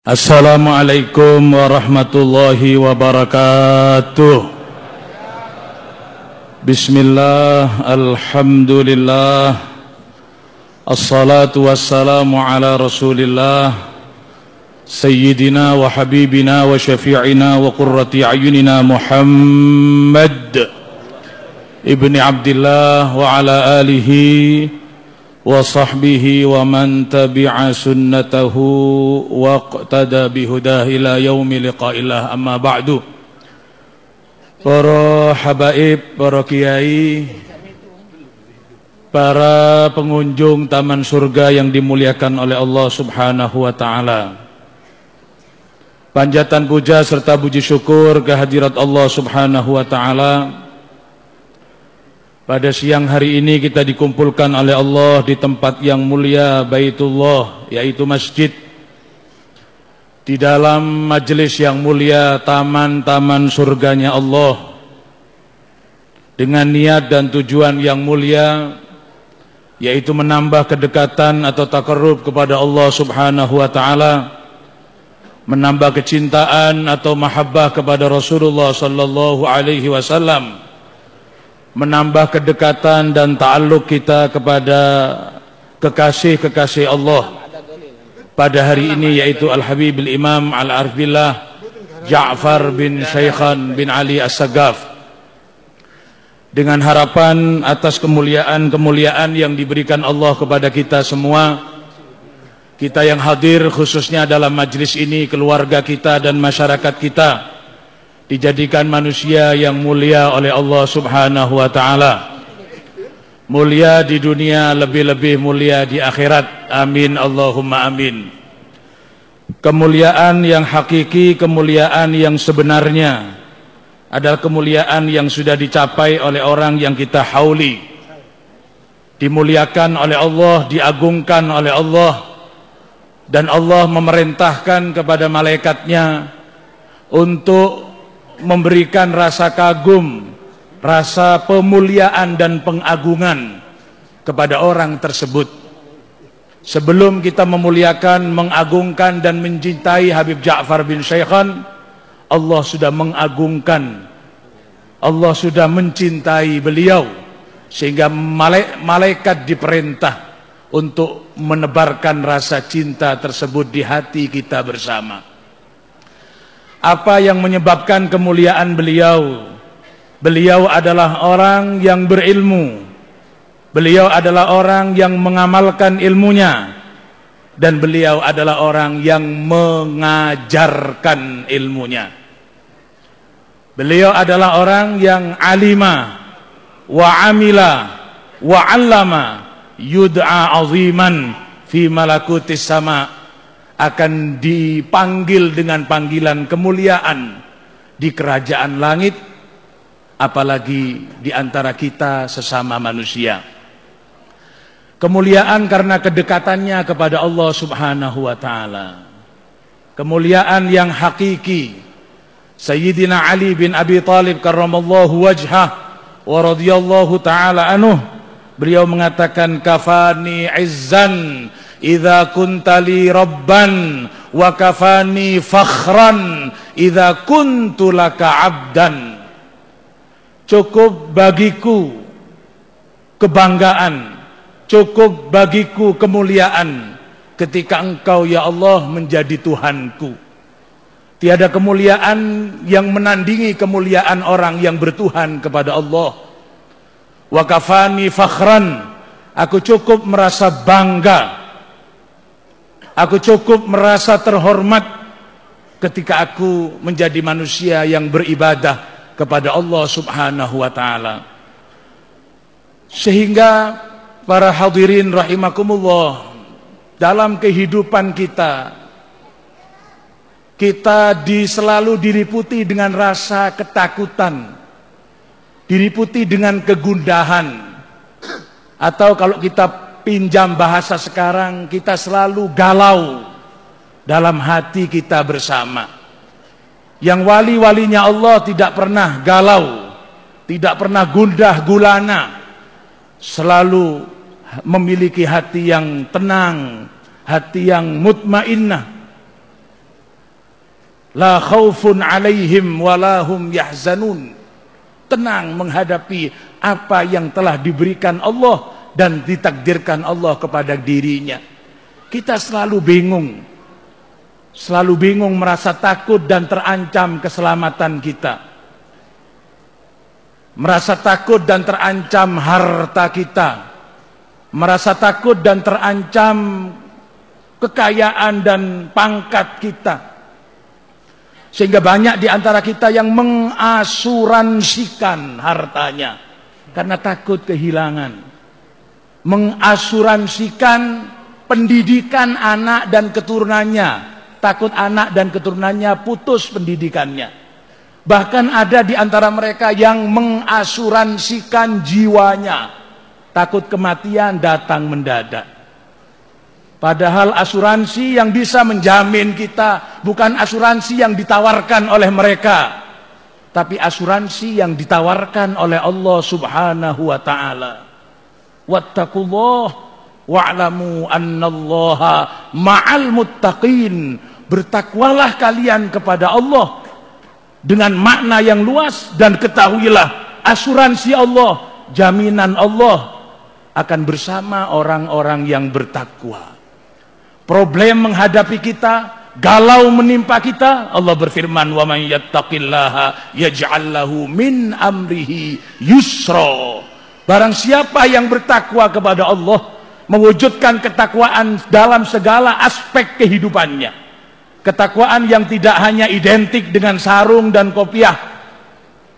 Assalamualaikum warahmatullahi wabarakatuh Bismillah, Alhamdulillah Assalatu wassalamu ala rasulillah Sayyidina wa habibina wa syafi'ina wa qurrati ayunina Muhammad Ibni Abdullah wa ala alihi وصحبه ومن تبع سنته واقتدى بهداه إلى يوم لقاء الله أما بعد Para habaib, para kiai, para pengunjung taman surga yang dimuliakan oleh Allah Subhanahu wa taala. Panjatan puja serta puji syukur kehadirat Allah Subhanahu wa taala pada siang hari ini kita dikumpulkan oleh Allah di tempat yang mulia Baitullah yaitu masjid. Di dalam majelis yang mulia taman-taman surganya Allah. Dengan niat dan tujuan yang mulia yaitu menambah kedekatan atau takarrub kepada Allah Subhanahu wa taala menambah kecintaan atau mahabbah kepada Rasulullah sallallahu alaihi wasallam menambah kedekatan dan ta'alluq kita kepada kekasih-kekasih Allah pada hari ini yaitu Al-Habib Al-Imam Al-Arifillah Ja'far bin Syaikhan bin Ali As-Sagaf. Dengan harapan atas kemuliaan-kemuliaan yang diberikan Allah kepada kita semua kita yang hadir khususnya dalam majlis ini keluarga kita dan masyarakat kita dijadikan manusia yang mulia oleh Allah Subhanahu wa taala. Mulia di dunia lebih-lebih mulia di akhirat. Amin Allahumma amin. Kemuliaan yang hakiki, kemuliaan yang sebenarnya adalah kemuliaan yang sudah dicapai oleh orang yang kita hauli. Dimuliakan oleh Allah, diagungkan oleh Allah dan Allah memerintahkan kepada malaikatnya untuk memberikan rasa kagum, rasa pemuliaan dan pengagungan kepada orang tersebut. Sebelum kita memuliakan, mengagungkan dan mencintai Habib Ja'far bin Syekhan, Allah sudah mengagungkan, Allah sudah mencintai beliau sehingga malaikat diperintah untuk menebarkan rasa cinta tersebut di hati kita bersama. Apa yang menyebabkan kemuliaan beliau? Beliau adalah orang yang berilmu. Beliau adalah orang yang mengamalkan ilmunya. Dan beliau adalah orang yang mengajarkan ilmunya. Beliau adalah orang yang alima wa amila wa allama yud'a aziman fi malakutis sama' akan dipanggil dengan panggilan kemuliaan di kerajaan langit apalagi di antara kita sesama manusia. Kemuliaan karena kedekatannya kepada Allah Subhanahu wa taala. Kemuliaan yang hakiki. Sayyidina Ali bin Abi Talib karramallahu wajhah wa radhiyallahu taala anhu beliau mengatakan kafani izzan idza kuntali rabban wa kafani fakhran. Idza kuntu laka abdan. Cukup bagiku kebanggaan. Cukup bagiku kemuliaan. Ketika engkau ya Allah menjadi Tuhanku. Tiada kemuliaan yang menandingi kemuliaan orang yang bertuhan kepada Allah. Wa kafani fakhran. Aku cukup merasa bangga Aku cukup merasa terhormat ketika aku menjadi manusia yang beribadah kepada Allah Subhanahu wa taala. Sehingga para hadirin rahimakumullah dalam kehidupan kita kita di, selalu diliputi dengan rasa ketakutan, diliputi dengan kegundahan, atau kalau kita pinjam bahasa sekarang kita selalu galau dalam hati kita bersama. Yang wali-walinya Allah tidak pernah galau, tidak pernah gundah gulana, selalu memiliki hati yang tenang, hati yang mutmainnah. La khaufun alaihim walahum yahzanun. Tenang menghadapi apa yang telah diberikan Allah dan ditakdirkan Allah kepada dirinya. Kita selalu bingung. Selalu bingung merasa takut dan terancam keselamatan kita. Merasa takut dan terancam harta kita. Merasa takut dan terancam kekayaan dan pangkat kita sehingga banyak di antara kita yang mengasuransikan hartanya karena takut kehilangan. Mengasuransikan pendidikan anak dan keturunannya, takut anak dan keturunannya putus pendidikannya. Bahkan ada di antara mereka yang mengasuransikan jiwanya, takut kematian datang mendadak. Padahal asuransi yang bisa menjamin kita bukan asuransi yang ditawarkan oleh mereka, tapi asuransi yang ditawarkan oleh Allah Subhanahu wa taala. Wattaqullah wa'lamu annallaha ma'al muttaqin. Bertakwalah kalian kepada Allah dengan makna yang luas dan ketahuilah asuransi Allah, jaminan Allah akan bersama orang-orang yang bertakwa problem menghadapi kita, galau menimpa kita, Allah berfirman, "Wa man yattaqillaha yaj'al lahu min amrihi yusra." Barang siapa yang bertakwa kepada Allah, mewujudkan ketakwaan dalam segala aspek kehidupannya. Ketakwaan yang tidak hanya identik dengan sarung dan kopiah.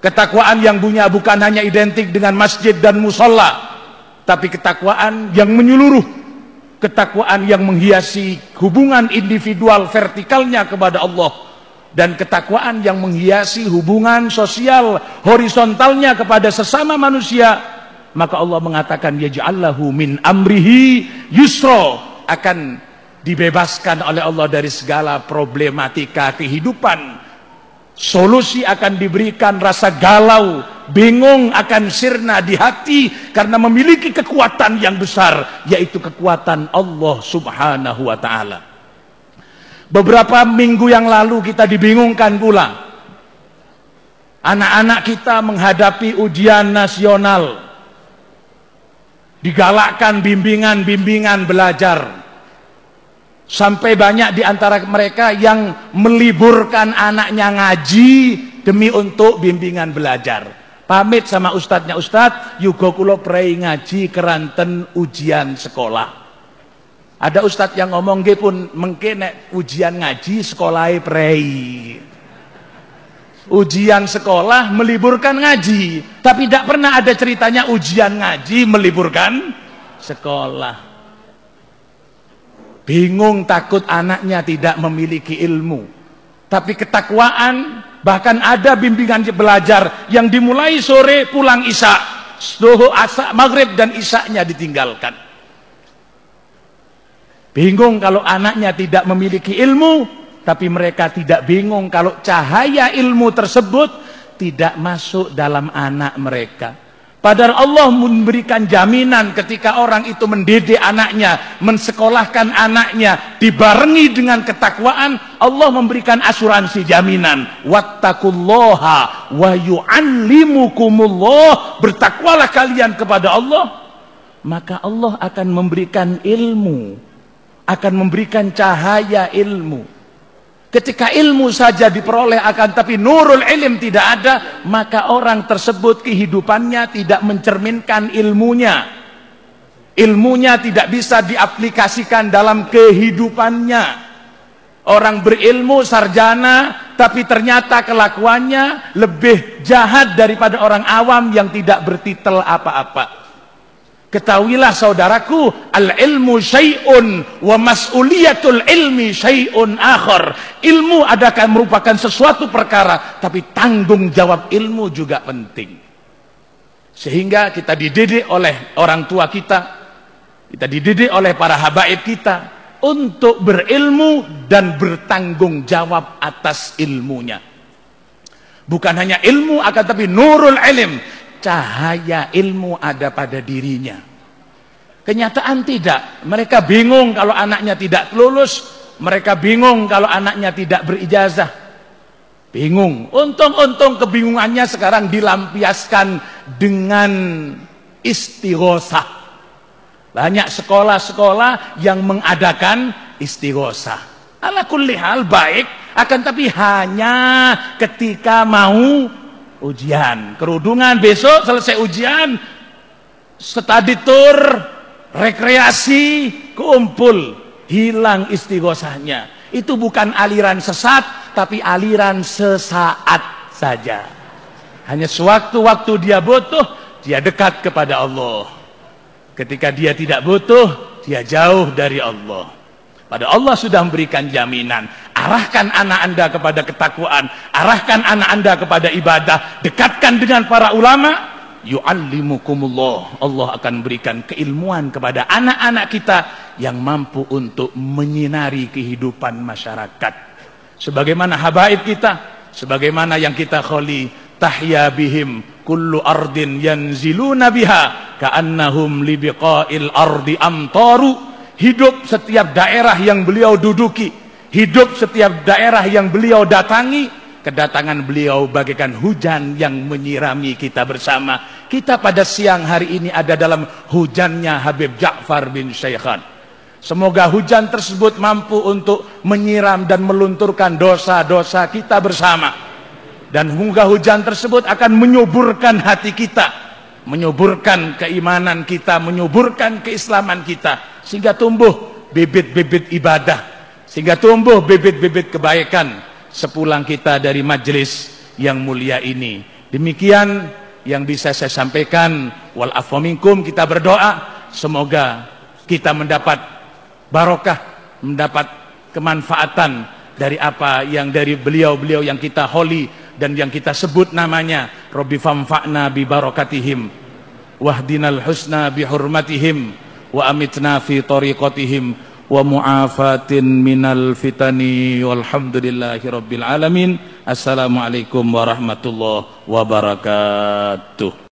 Ketakwaan yang punya bukan hanya identik dengan masjid dan musola, tapi ketakwaan yang menyeluruh ketakwaan yang menghiasi hubungan individual vertikalnya kepada Allah dan ketakwaan yang menghiasi hubungan sosial horizontalnya kepada sesama manusia maka Allah mengatakan yaj'allahu min amrihi yusra akan dibebaskan oleh Allah dari segala problematika kehidupan solusi akan diberikan rasa galau bingung akan sirna di hati karena memiliki kekuatan yang besar yaitu kekuatan Allah Subhanahu wa taala. Beberapa minggu yang lalu kita dibingungkan pula. Anak-anak kita menghadapi ujian nasional. Digalakkan bimbingan-bimbingan belajar. Sampai banyak di antara mereka yang meliburkan anaknya ngaji demi untuk bimbingan belajar. Pamit sama ustadznya ustadz yugo kulo prei ngaji keranten ujian sekolah. Ada ustadz yang ngomong pun mengke ujian ngaji sekolahai prei ujian sekolah meliburkan ngaji tapi tidak pernah ada ceritanya ujian ngaji meliburkan sekolah bingung takut anaknya tidak memiliki ilmu tapi ketakwaan Bahkan ada bimbingan belajar yang dimulai sore pulang isya. Suhu asa, maghrib dan isaknya ditinggalkan. Bingung kalau anaknya tidak memiliki ilmu, tapi mereka tidak bingung kalau cahaya ilmu tersebut tidak masuk dalam anak mereka. Padahal Allah memberikan jaminan ketika orang itu mendidik anaknya, mensekolahkan anaknya, dibarengi dengan ketakwaan, Allah memberikan asuransi jaminan. Wattaqullaha wa yu'allimukumullah. Bertakwalah kalian kepada Allah, maka Allah akan memberikan ilmu, akan memberikan cahaya ilmu. Ketika ilmu saja diperoleh akan tapi nurul ilm tidak ada, maka orang tersebut kehidupannya tidak mencerminkan ilmunya. Ilmunya tidak bisa diaplikasikan dalam kehidupannya. Orang berilmu sarjana tapi ternyata kelakuannya lebih jahat daripada orang awam yang tidak bertitel apa-apa. Ketahuilah saudaraku, al-ilmu syai'un wa mas'uliyatul ilmi syai'un akhar. Ilmu adalah merupakan sesuatu perkara, tapi tanggung jawab ilmu juga penting. Sehingga kita dididik oleh orang tua kita, kita dididik oleh para habaib kita untuk berilmu dan bertanggung jawab atas ilmunya. Bukan hanya ilmu akan tapi nurul ilm, cahaya ilmu ada pada dirinya. Kenyataan tidak. Mereka bingung kalau anaknya tidak lulus. Mereka bingung kalau anaknya tidak berijazah. Bingung. Untung-untung kebingungannya sekarang dilampiaskan dengan istighosah. Banyak sekolah-sekolah yang mengadakan istighosah. Ala kulli baik, akan tapi hanya ketika mau ujian. Kerudungan besok selesai ujian, study tour, rekreasi, kumpul, hilang istighosahnya. Itu bukan aliran sesat, tapi aliran sesaat saja. Hanya sewaktu-waktu dia butuh, dia dekat kepada Allah. Ketika dia tidak butuh, dia jauh dari Allah. Pada Allah sudah memberikan jaminan. Arahkan anak anda kepada ketakwaan. Arahkan anak anda kepada ibadah. Dekatkan dengan para ulama. Yu'allimukumullah. Allah akan berikan keilmuan kepada anak-anak kita yang mampu untuk menyinari kehidupan masyarakat sebagaimana habaib kita sebagaimana yang kita kholi tahya bihim kullu ardin yanziluna biha ka'annahum libiqa'il ardi amtaru hidup setiap daerah yang beliau duduki hidup setiap daerah yang beliau datangi kedatangan beliau bagaikan hujan yang menyirami kita bersama kita pada siang hari ini ada dalam hujannya Habib Ja'far bin Syekhan Semoga hujan tersebut mampu untuk menyiram dan melunturkan dosa-dosa kita bersama. Dan semoga hujan tersebut akan menyuburkan hati kita. Menyuburkan keimanan kita, menyuburkan keislaman kita. Sehingga tumbuh bibit-bibit ibadah. Sehingga tumbuh bibit-bibit kebaikan. Sepulang kita dari majelis yang mulia ini. Demikian yang bisa saya sampaikan. Walafuminkum kita berdoa. Semoga kita mendapat barokah, mendapat kemanfaatan dari apa yang dari beliau-beliau yang kita holi dan yang kita sebut namanya Rabbi famfa'na bi barakatihim wahdinal husna bi hurmatihim wa amitna fi tariqatihim wa mu'afatin minal fitani walhamdulillahi alamin. Assalamualaikum warahmatullahi wabarakatuh